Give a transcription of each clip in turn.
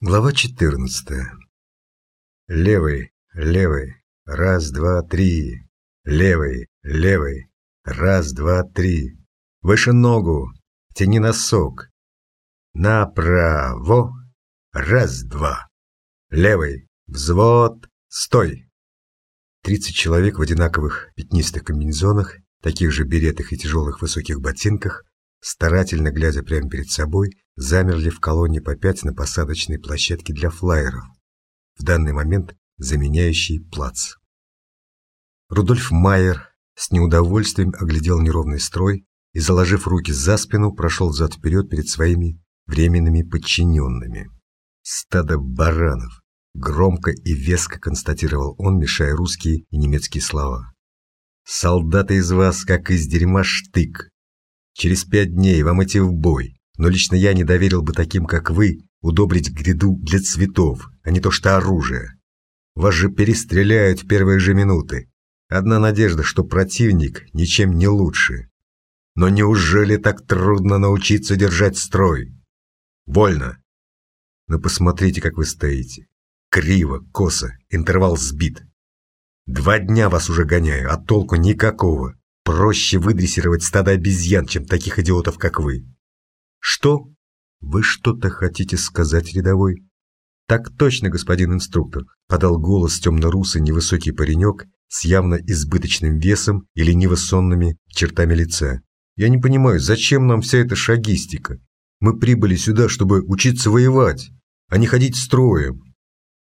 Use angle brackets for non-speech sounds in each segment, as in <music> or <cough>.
Глава 14. Левый, левый, раз, два, три. Левый, левый, раз, два, три. Выше ногу, тяни носок. Направо, раз, два. Левый, взвод, стой. Тридцать человек в одинаковых пятнистых комбинезонах, таких же беретах и тяжелых высоких ботинках, старательно глядя прямо перед собой, замерли в колонне по пять на посадочной площадке для флайеров, в данный момент заменяющий плац. Рудольф Майер с неудовольствием оглядел неровный строй и, заложив руки за спину, прошел взад-вперед перед своими временными подчиненными. «Стадо баранов!» — громко и веско констатировал он, мешая русские и немецкие слова. «Солдаты из вас, как из дерьма штык, Через пять дней вам идти в бой, но лично я не доверил бы таким, как вы, удобрить гряду для цветов, а не то что оружие. Вас же перестреляют в первые же минуты. Одна надежда, что противник ничем не лучше. Но неужели так трудно научиться держать строй? Вольно. Но посмотрите, как вы стоите. Криво, косо, интервал сбит. Два дня вас уже гоняю, а толку никакого. Проще выдрессировать стадо обезьян, чем таких идиотов, как вы. Что? Вы что-то хотите сказать, рядовой? Так точно, господин инструктор, подал голос темно-русый невысокий паренек с явно избыточным весом и лениво-сонными чертами лица. Я не понимаю, зачем нам вся эта шагистика? Мы прибыли сюда, чтобы учиться воевать, а не ходить строем.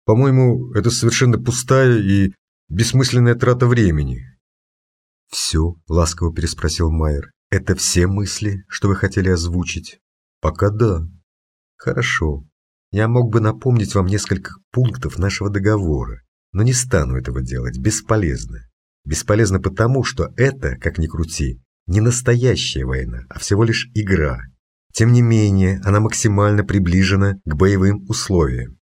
По-моему, это совершенно пустая и бессмысленная трата времени. «Все?» – ласково переспросил Майер. «Это все мысли, что вы хотели озвучить?» «Пока да». «Хорошо. Я мог бы напомнить вам несколько пунктов нашего договора, но не стану этого делать. Бесполезно. Бесполезно потому, что это, как ни крути, не настоящая война, а всего лишь игра. Тем не менее, она максимально приближена к боевым условиям.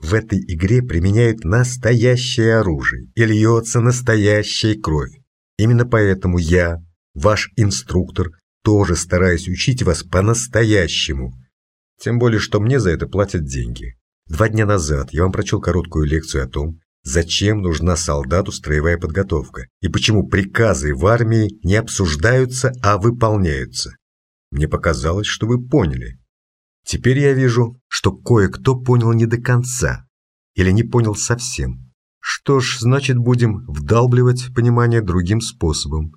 В этой игре применяют настоящее оружие и льется настоящая кровь. Именно поэтому я, ваш инструктор, тоже стараюсь учить вас по-настоящему. Тем более, что мне за это платят деньги. Два дня назад я вам прочел короткую лекцию о том, зачем нужна солдату строевая подготовка и почему приказы в армии не обсуждаются, а выполняются. Мне показалось, что вы поняли. Теперь я вижу, что кое-кто понял не до конца или не понял совсем. Что ж, значит, будем вдалбливать понимание другим способом.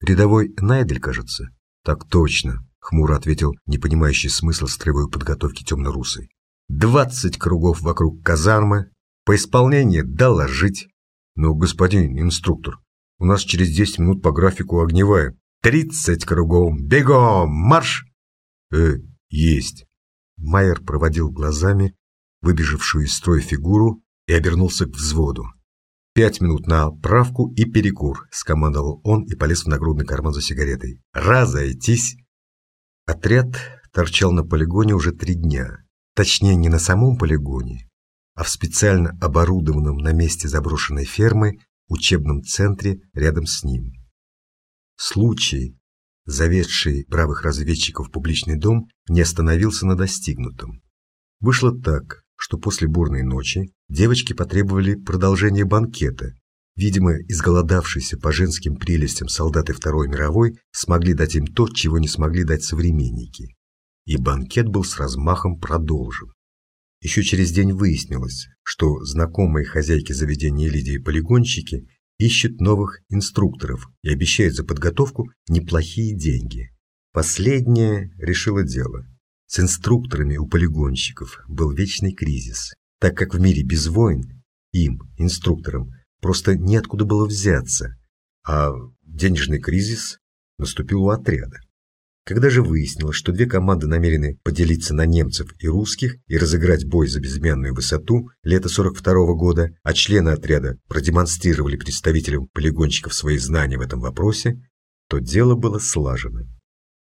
Рядовой Найдель, кажется? Так точно, хмуро ответил непонимающий смысл строевой подготовки темно-русый. Двадцать кругов вокруг казармы, по исполнению доложить. Ну, господин инструктор, у нас через десять минут по графику огневая. Тридцать кругов, бегом, марш! Э, есть. Майер проводил глазами выбежавшую из строя фигуру и обернулся к взводу. «Пять минут на правку и перекур», – скомандовал он и полез в нагрудный карман за сигаретой. «Разойтись!» Отряд торчал на полигоне уже три дня. Точнее, не на самом полигоне, а в специально оборудованном на месте заброшенной фермы учебном центре рядом с ним. Случай, заведший правых разведчиков в публичный дом, не остановился на достигнутом. Вышло так, что после бурной ночи девочки потребовали продолжения банкета. Видимо, изголодавшиеся по женским прелестям солдаты Второй мировой смогли дать им то, чего не смогли дать современники. И банкет был с размахом продолжен. Еще через день выяснилось, что знакомые хозяйки заведения Лидии полигонщики ищут новых инструкторов и обещают за подготовку неплохие деньги. Последнее решило дело. С инструкторами у полигонщиков был вечный кризис, так как в мире без войн им, инструкторам, просто неоткуда было взяться, а денежный кризис наступил у отряда. Когда же выяснилось, что две команды намерены поделиться на немцев и русских и разыграть бой за безымянную высоту лета 42 -го года, а члены отряда продемонстрировали представителям полигонщиков свои знания в этом вопросе, то дело было слажено.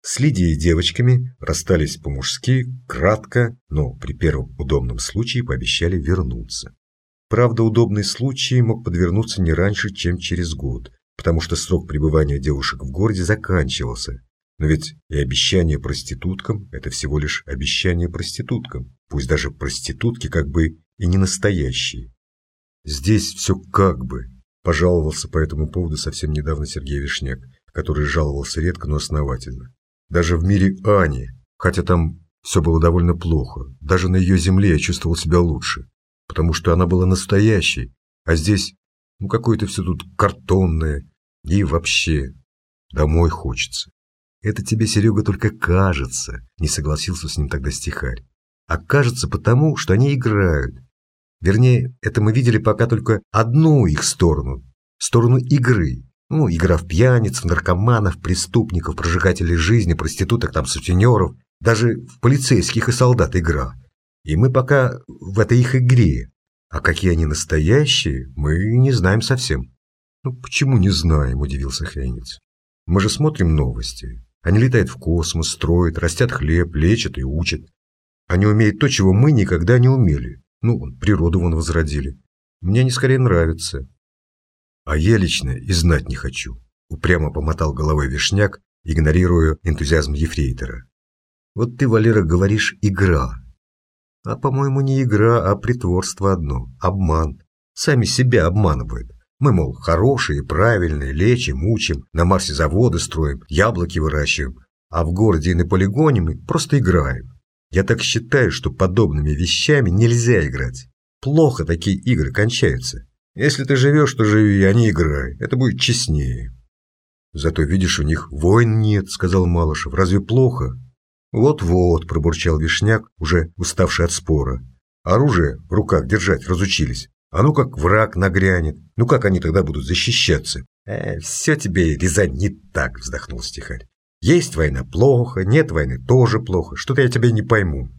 С Лидией и девочками расстались по-мужски, кратко, но при первом удобном случае пообещали вернуться. Правда, удобный случай мог подвернуться не раньше, чем через год, потому что срок пребывания девушек в городе заканчивался. Но ведь и обещание проституткам – это всего лишь обещание проституткам. пусть даже проститутки как бы и не настоящие. Здесь все как бы, пожаловался по этому поводу совсем недавно Сергей Вишняк, который жаловался редко, но основательно. Даже в мире Ани, хотя там все было довольно плохо, даже на ее земле я чувствовал себя лучше, потому что она была настоящей, а здесь, ну, какое-то все тут картонное, и вообще, домой хочется. Это тебе, Серега, только кажется, не согласился с ним тогда стихарь. А кажется потому, что они играют. Вернее, это мы видели пока только одну их сторону, сторону игры. Ну, игра в пьяниц, в наркоманов, преступников, прожигателей жизни, проституток, там, сутенеров, даже в полицейских и солдат игра. И мы пока в этой их игре. А какие они настоящие, мы не знаем совсем. Ну, почему не знаем, удивился Хейниц. Мы же смотрим новости. Они летают в космос, строят, растят хлеб, лечат и учат. Они умеют то, чего мы никогда не умели. Ну, природу вон возродили. Мне они скорее нравятся. А я лично и знать не хочу. Упрямо помотал головой Вишняк, игнорируя энтузиазм Ефрейтора. Вот ты, Валера, говоришь «игра». А, по-моему, не игра, а притворство одно, обман. Сами себя обманывают. Мы, мол, хорошие, правильные, лечим, учим, на Марсе заводы строим, яблоки выращиваем, а в городе и на полигоне мы просто играем. Я так считаю, что подобными вещами нельзя играть. Плохо такие игры кончаются. Если ты живешь, то живи, а не играй. Это будет честнее. Зато, видишь, у них войн нет, сказал Малышев. Разве плохо? Вот-вот, пробурчал Вишняк, уже уставший от спора. Оружие в руках держать разучились. А ну как враг нагрянет, ну как они тогда будут защищаться? Э, все тебе, Рязань, не так, вздохнул стихарь. Есть война плохо, нет войны тоже плохо, что-то я тебя не пойму.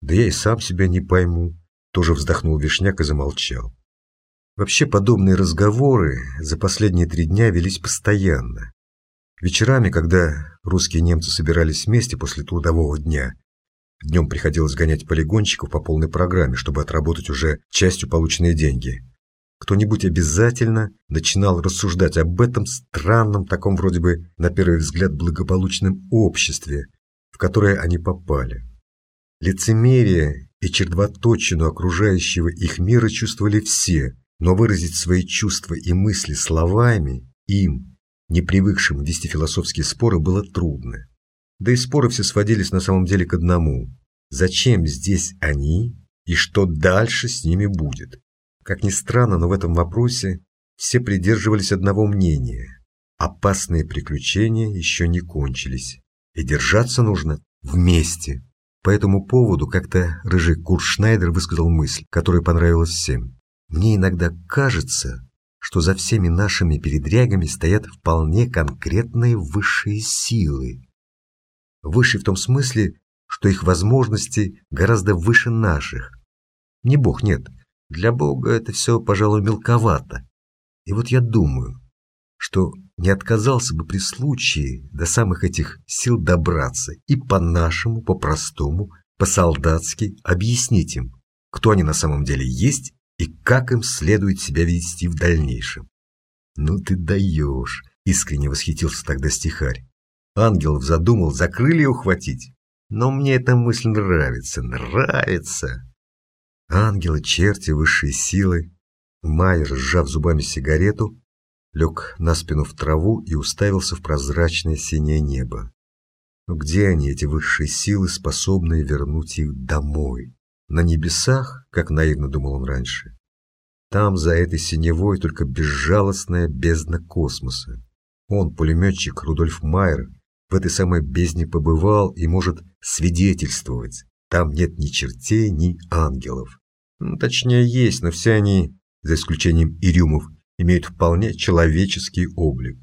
Да я и сам себя не пойму, тоже вздохнул Вишняк и замолчал. Вообще подобные разговоры за последние три дня велись постоянно. Вечерами, когда русские немцы собирались вместе после трудового дня, Днем приходилось гонять полигонщиков по полной программе, чтобы отработать уже частью полученные деньги. Кто-нибудь обязательно начинал рассуждать об этом странном, таком вроде бы, на первый взгляд, благополучном обществе, в которое они попали. Лицемерие и червоточину окружающего их мира чувствовали все, но выразить свои чувства и мысли словами им, не привыкшим вести философские споры, было трудно. Да и споры все сводились на самом деле к одному. Зачем здесь они и что дальше с ними будет? Как ни странно, но в этом вопросе все придерживались одного мнения. Опасные приключения еще не кончились. И держаться нужно вместе. По этому поводу как-то рыжий Куршнайдер высказал мысль, которая понравилась всем. Мне иногда кажется, что за всеми нашими передрягами стоят вполне конкретные высшие силы, Выше в том смысле, что их возможности гораздо выше наших. Не Бог, нет. Для Бога это все, пожалуй, мелковато. И вот я думаю, что не отказался бы при случае до самых этих сил добраться и по-нашему, по-простому, по-солдатски объяснить им, кто они на самом деле есть и как им следует себя вести в дальнейшем. «Ну ты даешь!» — искренне восхитился тогда стихарь. Ангелов задумал за крылья ухватить. Но мне эта мысль нравится, нравится. Ангелы, черти, высшие силы. Майер, сжав зубами сигарету, лег на спину в траву и уставился в прозрачное синее небо. Но где они, эти высшие силы, способные вернуть их домой? На небесах, как наивно думал он раньше. Там, за этой синевой, только безжалостная бездна космоса. Он, пулеметчик Рудольф Майер, в этой самой бездне побывал и может свидетельствовать. Там нет ни чертей, ни ангелов. Ну, точнее, есть, но все они, за исключением Ирюмов, имеют вполне человеческий облик.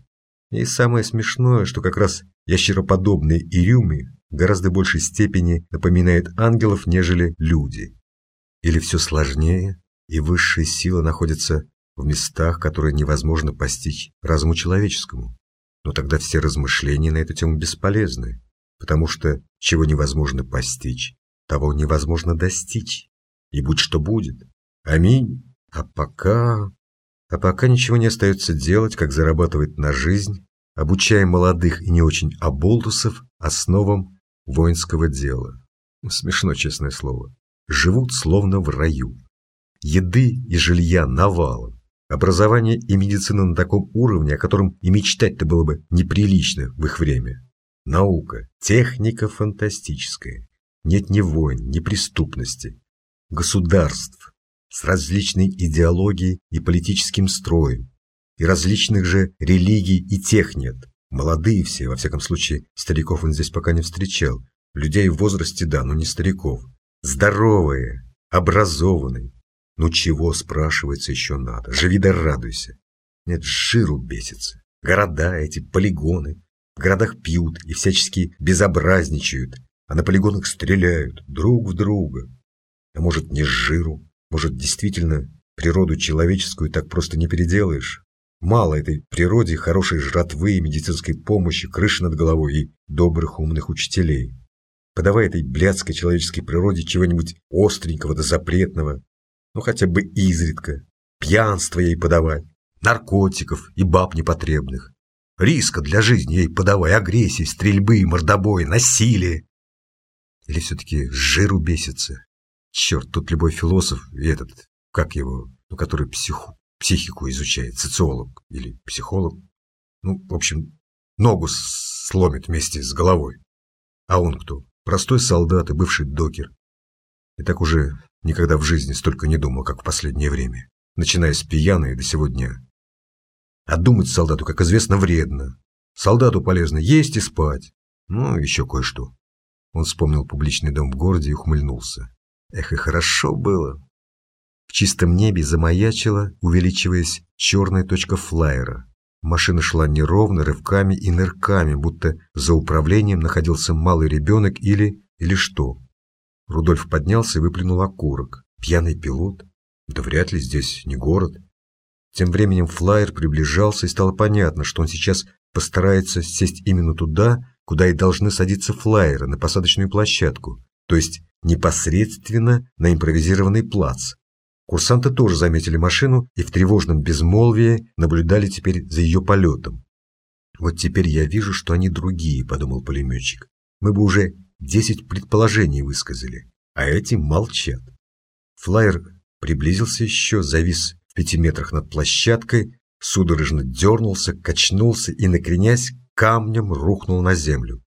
И самое смешное, что как раз ящероподобные Ирюмы гораздо большей степени напоминают ангелов, нежели люди. Или все сложнее, и высшие силы находятся в местах, которые невозможно постичь разуму человеческому. Но тогда все размышления на эту тему бесполезны, потому что чего невозможно постичь, того невозможно достичь. И будь что будет. Аминь. А пока... А пока ничего не остается делать, как зарабатывать на жизнь, обучая молодых и не очень оболтусов основам воинского дела. Смешно, честное слово. живут словно в раю. Еды и жилья навалом. Образование и медицина на таком уровне, о котором и мечтать-то было бы неприлично в их время. Наука, техника фантастическая. Нет ни войн, ни преступности. Государств с различной идеологией и политическим строем. И различных же религий и тех нет. Молодые все, во всяком случае, стариков он здесь пока не встречал. Людей в возрасте, да, но не стариков. Здоровые, образованные. Ну чего, спрашивается, еще надо? Живи да радуйся. Нет, жиру бесится. Города эти, полигоны. В городах пьют и всячески безобразничают, а на полигонах стреляют друг в друга. А может, не с жиру, может, действительно природу человеческую так просто не переделаешь? Мало этой природе хорошей жратвы и медицинской помощи, крыши над головой и добрых умных учителей. Подавай этой блядской человеческой природе чего-нибудь остренького да запретного, ну хотя бы изредка. Пьянство ей подавай, наркотиков и баб непотребных. Риска для жизни ей подавай, агрессии, стрельбы, мордобоя, насилия. Или все-таки жиру бесится? Черт, тут любой философ и этот, как его, ну, который психу, психику изучает, социолог или психолог, ну, в общем, ногу сломит вместе с головой. А он кто? Простой солдат и бывший докер. И так уже никогда в жизни столько не думал, как в последнее время, начиная с пьяной до сего дня. А думать солдату, как известно, вредно. Солдату полезно есть и спать. Ну, еще кое-что. Он вспомнил публичный дом в городе и ухмыльнулся. Эх, и хорошо было. Чистом небе замаячила, увеличиваясь, черная точка флайера. Машина шла неровно, рывками и нырками, будто за управлением находился малый ребенок или... или что. Рудольф поднялся и выплюнул окурок. Пьяный пилот? Да вряд ли здесь не город. Тем временем флайер приближался, и стало понятно, что он сейчас постарается сесть именно туда, куда и должны садиться флайеры, на посадочную площадку, то есть непосредственно на импровизированный плац. Курсанты тоже заметили машину и в тревожном безмолвии наблюдали теперь за ее полетом. «Вот теперь я вижу, что они другие», — подумал пулеметчик. «Мы бы уже десять предположений высказали, а эти молчат». Флайер приблизился еще, завис в пяти метрах над площадкой, судорожно дернулся, качнулся и, накренясь, камнем рухнул на землю.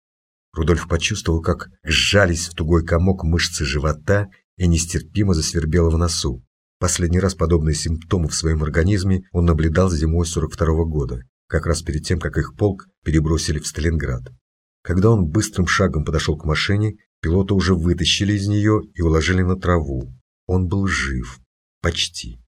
Рудольф почувствовал, как сжались в тугой комок мышцы живота и нестерпимо засвербело в носу. Последний раз подобные симптомы в своем организме он наблюдал зимой 42 -го года, как раз перед тем, как их полк перебросили в Сталинград. Когда он быстрым шагом подошел к машине, пилота уже вытащили из нее и уложили на траву. Он был жив. Почти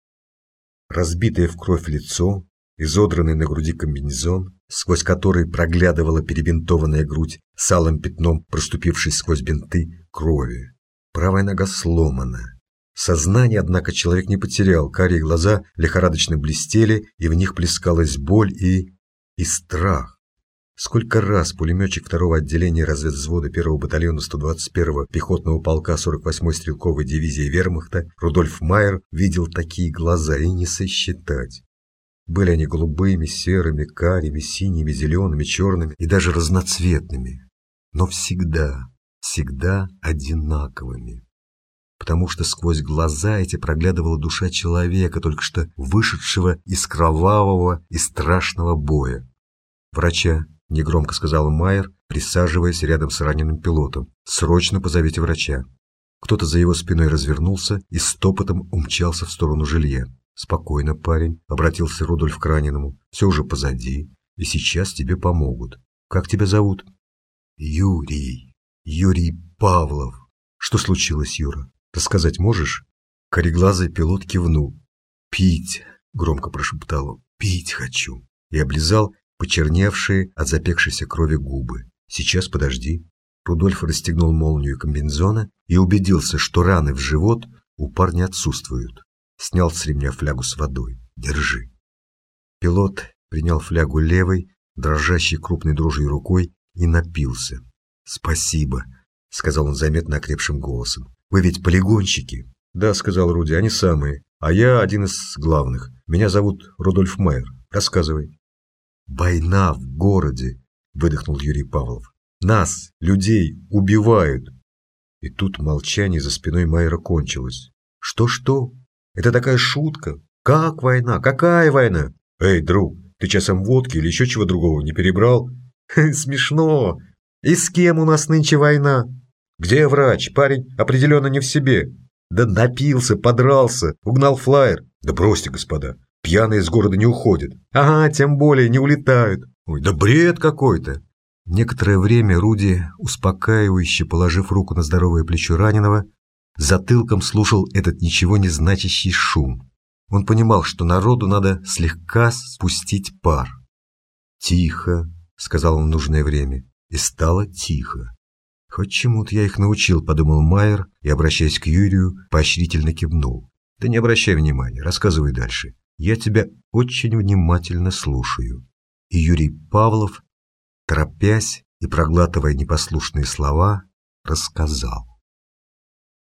разбитое в кровь лицо, изодранный на груди комбинезон, сквозь который проглядывала перебинтованная грудь с пятном, проступившей сквозь бинты, крови. Правая нога сломана. Сознание, однако, человек не потерял, карие глаза лихорадочно блестели, и в них плескалась боль и... и страх. Сколько раз пулеметчик второго отделения разведвзвода первого батальона 121-го пехотного полка 48-й стрелковой дивизии вермахта Рудольф Майер видел такие глаза и не сосчитать. Были они голубыми, серыми, карими, синими, зелеными, черными и даже разноцветными. Но всегда, всегда одинаковыми. Потому что сквозь глаза эти проглядывала душа человека, только что вышедшего из кровавого и страшного боя. Врача — негромко сказал Майер, присаживаясь рядом с раненым пилотом. «Срочно позовите врача». Кто-то за его спиной развернулся и стопотом умчался в сторону жилья. «Спокойно, парень», — обратился Рудольф к раненому. «Все уже позади, и сейчас тебе помогут. Как тебя зовут?» «Юрий. Юрий Павлов». «Что случилось, Юра? Рассказать можешь?» Кореглазый пилот кивнул. «Пить», — громко прошептал он. «Пить хочу». И облизал почерневшие от запекшейся крови губы. «Сейчас подожди». Рудольф расстегнул молнию комбинезона и убедился, что раны в живот у парня отсутствуют. Снял с ремня флягу с водой. «Держи». Пилот принял флягу левой, дрожащей крупной дрожью рукой, и напился. «Спасибо», — сказал он заметно окрепшим голосом. «Вы ведь полигонщики?» «Да», — сказал Руди, — «они самые. А я один из главных. Меня зовут Рудольф Майер. Рассказывай». «Война в городе!» – выдохнул Юрий Павлов. «Нас, людей, убивают!» И тут молчание за спиной Майера кончилось. «Что-что? Это такая шутка? Как война? Какая война? Эй, друг, ты часом водки или еще чего другого не перебрал? <laughs> Смешно. И с кем у нас нынче война? Где врач? Парень определенно не в себе. Да напился, подрался, угнал флайер. Да бросьте, господа, пьяные из города не уходят. Ага, тем более не улетают. Ой, да бред какой-то. Некоторое время Руди, успокаивающе положив руку на здоровое плечо раненого, затылком слушал этот ничего не значащий шум. Он понимал, что народу надо слегка спустить пар. «Тихо», — сказал он в нужное время, и стало тихо. «Хоть чему-то я их научил», — подумал Майер и, обращаясь к Юрию, поощрительно кивнул. «Да не обращай внимания, рассказывай дальше. Я тебя очень внимательно слушаю». И Юрий Павлов, торопясь и проглатывая непослушные слова, рассказал.